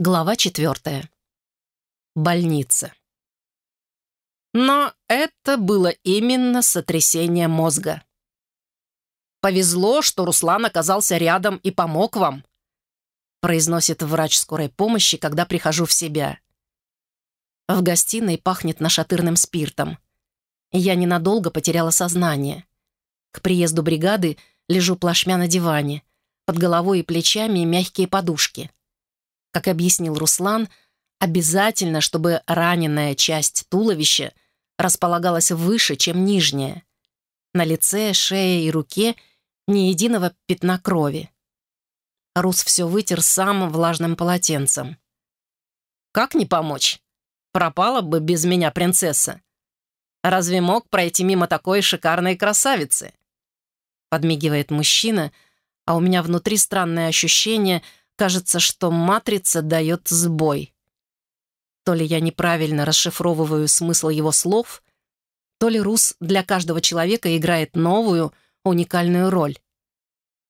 Глава четвертая. Больница. Но это было именно сотрясение мозга. «Повезло, что Руслан оказался рядом и помог вам», произносит врач скорой помощи, когда прихожу в себя. В гостиной пахнет нашатырным спиртом. Я ненадолго потеряла сознание. К приезду бригады лежу плашмя на диване. Под головой и плечами мягкие подушки. Как объяснил Руслан, обязательно, чтобы раненая часть туловища располагалась выше, чем нижняя. На лице, шее и руке ни единого пятна крови. Рус все вытер сам влажным полотенцем. «Как не помочь? Пропала бы без меня принцесса. Разве мог пройти мимо такой шикарной красавицы?» Подмигивает мужчина, а у меня внутри странное ощущение — Кажется, что матрица дает сбой. То ли я неправильно расшифровываю смысл его слов, то ли Рус для каждого человека играет новую, уникальную роль.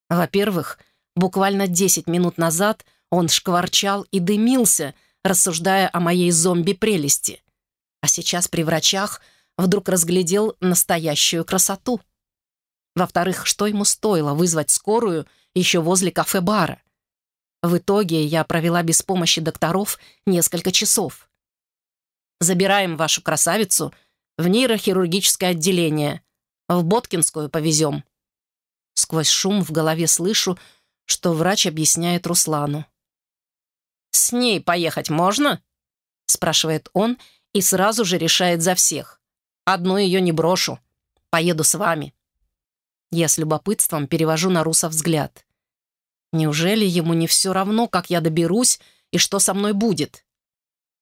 Во-первых, буквально 10 минут назад он шкварчал и дымился, рассуждая о моей зомби-прелести. А сейчас при врачах вдруг разглядел настоящую красоту. Во-вторых, что ему стоило вызвать скорую еще возле кафе-бара? В итоге я провела без помощи докторов несколько часов. Забираем вашу красавицу в нейрохирургическое отделение. В Боткинскую повезем. Сквозь шум в голове слышу, что врач объясняет Руслану. «С ней поехать можно?» спрашивает он и сразу же решает за всех. «Одну ее не брошу. Поеду с вами». Я с любопытством перевожу на Руса взгляд. Неужели ему не все равно, как я доберусь и что со мной будет?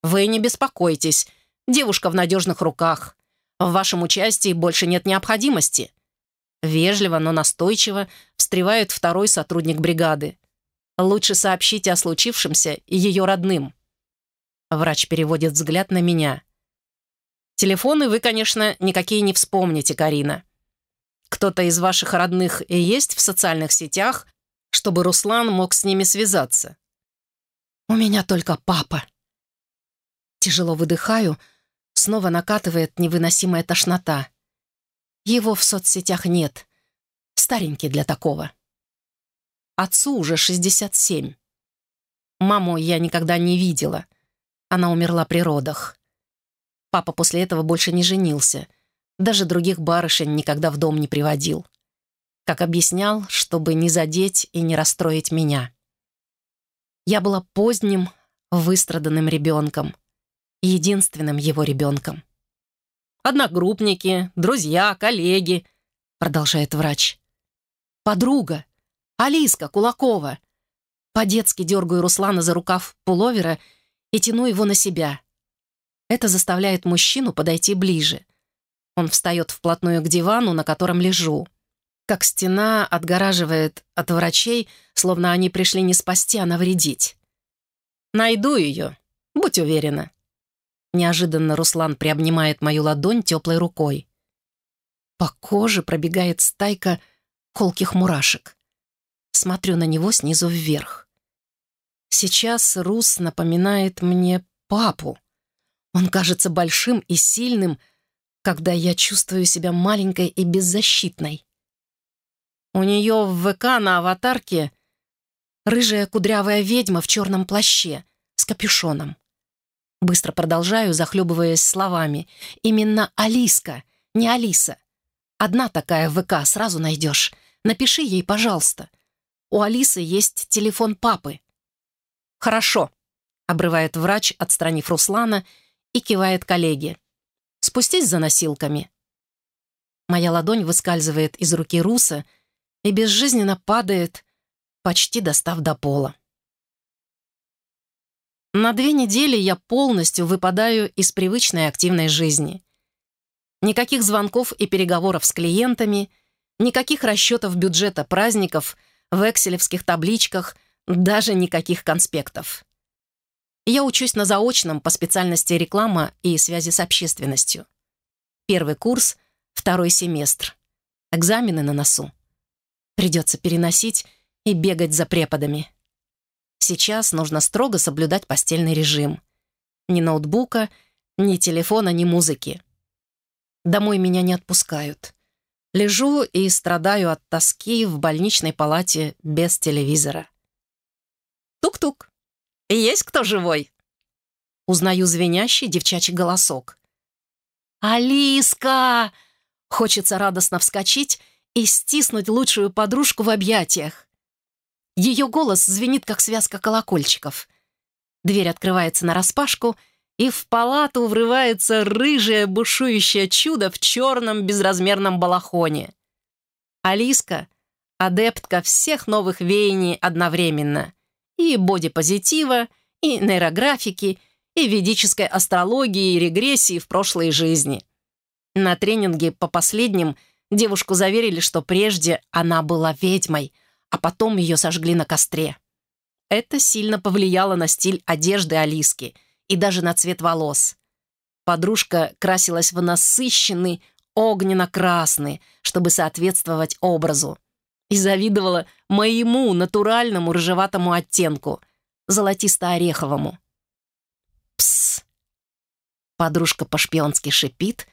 Вы не беспокойтесь, девушка в надежных руках. В вашем участии больше нет необходимости. Вежливо, но настойчиво встревает второй сотрудник бригады. Лучше сообщите о случившемся ее родным. Врач переводит взгляд на меня. Телефоны вы, конечно, никакие не вспомните, Карина. Кто-то из ваших родных и есть в социальных сетях, чтобы Руслан мог с ними связаться. «У меня только папа». Тяжело выдыхаю, снова накатывает невыносимая тошнота. Его в соцсетях нет. Старенький для такого. Отцу уже 67. Маму я никогда не видела. Она умерла при родах. Папа после этого больше не женился. Даже других барышень никогда в дом не приводил как объяснял, чтобы не задеть и не расстроить меня. Я была поздним, выстраданным ребенком, единственным его ребенком. «Одногруппники, друзья, коллеги», — продолжает врач. «Подруга, Алиска Кулакова». По-детски дергаю Руслана за рукав пуловера и тяну его на себя. Это заставляет мужчину подойти ближе. Он встает вплотную к дивану, на котором лежу как стена отгораживает от врачей, словно они пришли не спасти, а навредить. «Найду ее, будь уверена». Неожиданно Руслан приобнимает мою ладонь теплой рукой. По коже пробегает стайка колких мурашек. Смотрю на него снизу вверх. Сейчас Рус напоминает мне папу. Он кажется большим и сильным, когда я чувствую себя маленькой и беззащитной. У нее в ВК на аватарке рыжая кудрявая ведьма в черном плаще с капюшоном. Быстро продолжаю, захлебываясь словами. Именно Алиска, не Алиса. Одна такая в ВК сразу найдешь. Напиши ей, пожалуйста. У Алисы есть телефон папы. «Хорошо», — обрывает врач, отстранив Руслана, и кивает коллеге. «Спустись за носилками». Моя ладонь выскальзывает из руки Руса, и безжизненно падает, почти достав до пола. На две недели я полностью выпадаю из привычной активной жизни. Никаких звонков и переговоров с клиентами, никаких расчетов бюджета праздников в экселевских табличках, даже никаких конспектов. Я учусь на заочном по специальности реклама и связи с общественностью. Первый курс, второй семестр. Экзамены на носу. Придется переносить и бегать за преподами. Сейчас нужно строго соблюдать постельный режим. Ни ноутбука, ни телефона, ни музыки. Домой меня не отпускают. Лежу и страдаю от тоски в больничной палате без телевизора. Тук-тук. Есть кто живой? Узнаю звенящий девчачий голосок. «Алиска!» Хочется радостно вскочить и стиснуть лучшую подружку в объятиях. Ее голос звенит, как связка колокольчиков. Дверь открывается нараспашку, и в палату врывается рыжее бушующее чудо в черном безразмерном балахоне. Алиска — адептка всех новых веяний одновременно. И бодипозитива, и нейрографики, и ведической астрологии, и регрессии в прошлой жизни. На тренинге по последним девушку заверили, что прежде она была ведьмой, а потом ее сожгли на костре. Это сильно повлияло на стиль одежды Алиски и даже на цвет волос. Подружка красилась в насыщенный огненно-красный, чтобы соответствовать образу. И завидовала моему натуральному рыжеватому оттенку, золотисто-ореховому. Пс! Подружка по-шпионски шипит,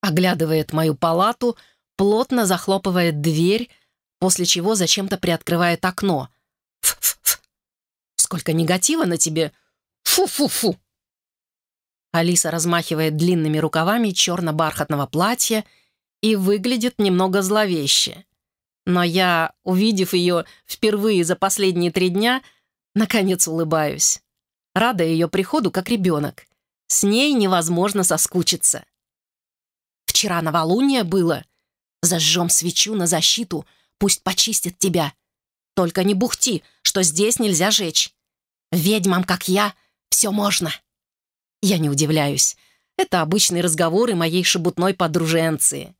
оглядывает мою палату, плотно захлопывает дверь, после чего зачем-то приоткрывает окно. Ф-ф-ф! Сколько негатива на тебе! Фу-фу-фу! Алиса размахивает длинными рукавами черно-бархатного платья и выглядит немного зловеще. Но я, увидев ее впервые за последние три дня, наконец улыбаюсь. Рада ее приходу, как ребенок. С ней невозможно соскучиться. Вчера новолуние было. Зажжем свечу на защиту, пусть почистит тебя. Только не бухти, что здесь нельзя жечь. Ведьмам, как я, все можно. Я не удивляюсь. Это обычные разговоры моей шебутной подруженции.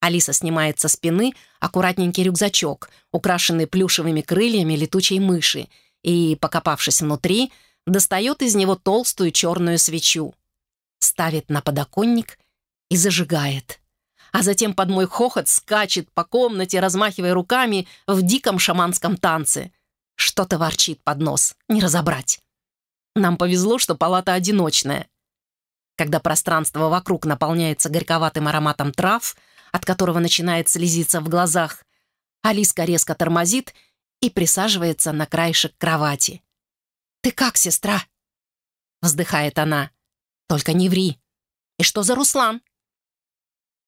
Алиса снимает со спины аккуратненький рюкзачок, украшенный плюшевыми крыльями летучей мыши, и, покопавшись внутри, достает из него толстую черную свечу. Ставит на подоконник и зажигает. А затем под мой хохот скачет по комнате, размахивая руками в диком шаманском танце. Что-то ворчит под нос, не разобрать. Нам повезло, что палата одиночная. Когда пространство вокруг наполняется горьковатым ароматом трав, от которого начинает слезиться в глазах, Алиска резко тормозит и присаживается на краешек кровати. «Ты как, сестра?» Вздыхает она. «Только не ври. И что за Руслан?»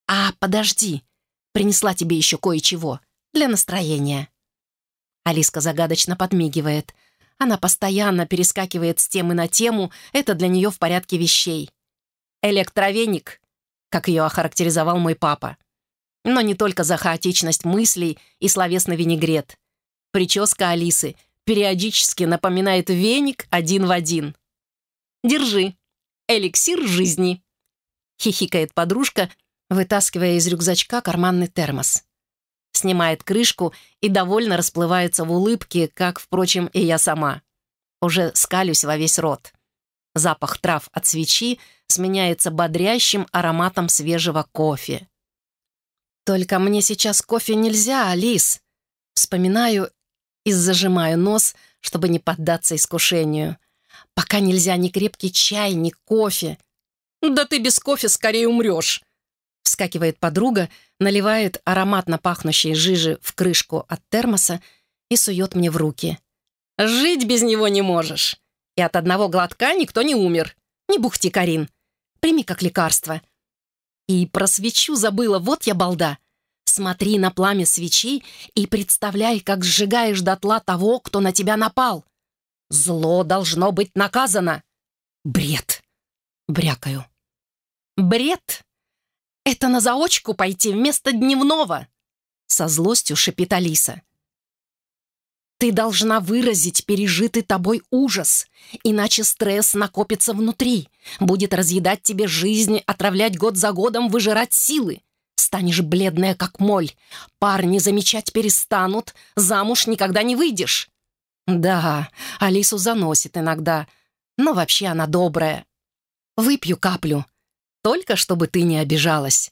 «А, подожди, принесла тебе еще кое-чего для настроения». Алиска загадочно подмигивает. Она постоянно перескакивает с темы на тему, это для нее в порядке вещей. «Электровеник», как ее охарактеризовал мой папа. Но не только за хаотичность мыслей и словесный винегрет. Прическа Алисы периодически напоминает веник один в один. «Держи, эликсир жизни», — хихикает подружка, вытаскивая из рюкзачка карманный термос. Снимает крышку и довольно расплывается в улыбке, как, впрочем, и я сама. Уже скалюсь во весь рот. Запах трав от свечи сменяется бодрящим ароматом свежего кофе. «Только мне сейчас кофе нельзя, Алис!» Вспоминаю и зажимаю нос, чтобы не поддаться искушению. «Пока нельзя ни крепкий чай, ни кофе». «Да ты без кофе скорее умрешь!» Вскакивает подруга, наливает ароматно пахнущие жижи в крышку от термоса и сует мне в руки. «Жить без него не можешь. И от одного глотка никто не умер. Не бухти, Карин. Прими как лекарство». И про свечу забыла, вот я балда. Смотри на пламя свечи и представляй, как сжигаешь дотла того, кто на тебя напал. Зло должно быть наказано. Бред. Брякаю. Бред «Это на заочку пойти вместо дневного!» Со злостью шипит Алиса. «Ты должна выразить пережитый тобой ужас, иначе стресс накопится внутри, будет разъедать тебе жизнь, отравлять год за годом, выжирать силы. Станешь бледная, как моль, парни замечать перестанут, замуж никогда не выйдешь». «Да, Алису заносит иногда, но вообще она добрая. Выпью каплю, только чтобы ты не обижалась.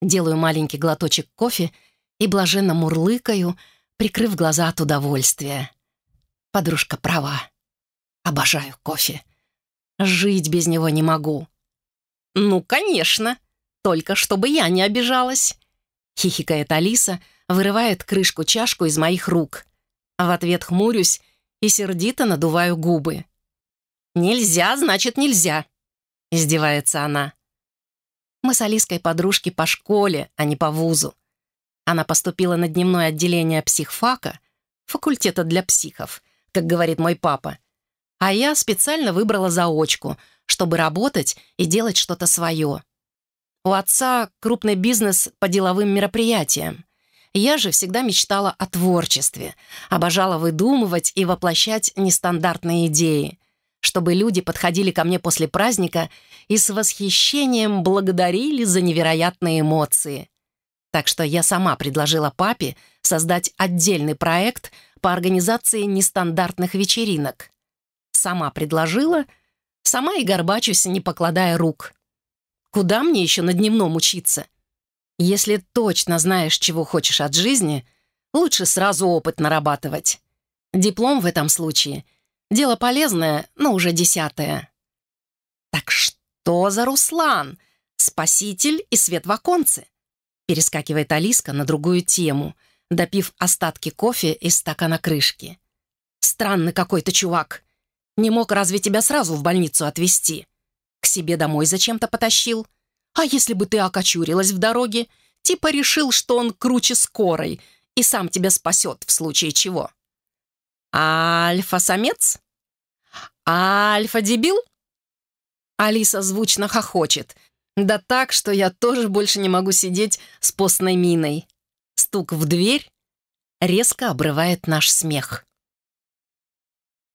Делаю маленький глоточек кофе и блаженно мурлыкаю, прикрыв глаза от удовольствия. Подружка права. Обожаю кофе. Жить без него не могу. Ну, конечно. Только чтобы я не обижалась. Хихикает Алиса, вырывает крышку-чашку из моих рук. А в ответ хмурюсь и сердито надуваю губы. «Нельзя, значит, нельзя», — издевается она. Мы с Алиской подружки по школе, а не по вузу. Она поступила на дневное отделение психфака, факультета для психов, как говорит мой папа. А я специально выбрала заочку, чтобы работать и делать что-то свое. У отца крупный бизнес по деловым мероприятиям. Я же всегда мечтала о творчестве, обожала выдумывать и воплощать нестандартные идеи, чтобы люди подходили ко мне после праздника и с восхищением благодарили за невероятные эмоции. Так что я сама предложила папе создать отдельный проект по организации нестандартных вечеринок. Сама предложила, сама и горбачусь, не покладая рук. Куда мне еще на дневном учиться? Если точно знаешь, чего хочешь от жизни, лучше сразу опыт нарабатывать. Диплом в этом случае — дело полезное, но уже десятое. Так что за Руслан? Спаситель и свет в оконце? Перескакивает Алиска на другую тему, допив остатки кофе из стакана крышки. Странный какой-то чувак. Не мог разве тебя сразу в больницу отвезти? К себе домой зачем-то потащил? А если бы ты окочурилась в дороге? Типа решил, что он круче скорой и сам тебя спасет в случае чего. Альфа-самец? альфа-дебил? Алиса звучно хохочет. Да так, что я тоже больше не могу сидеть с постной миной. Стук в дверь резко обрывает наш смех.